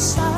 side.